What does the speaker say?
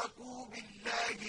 أَشْرَكُوا بِاللَّهِ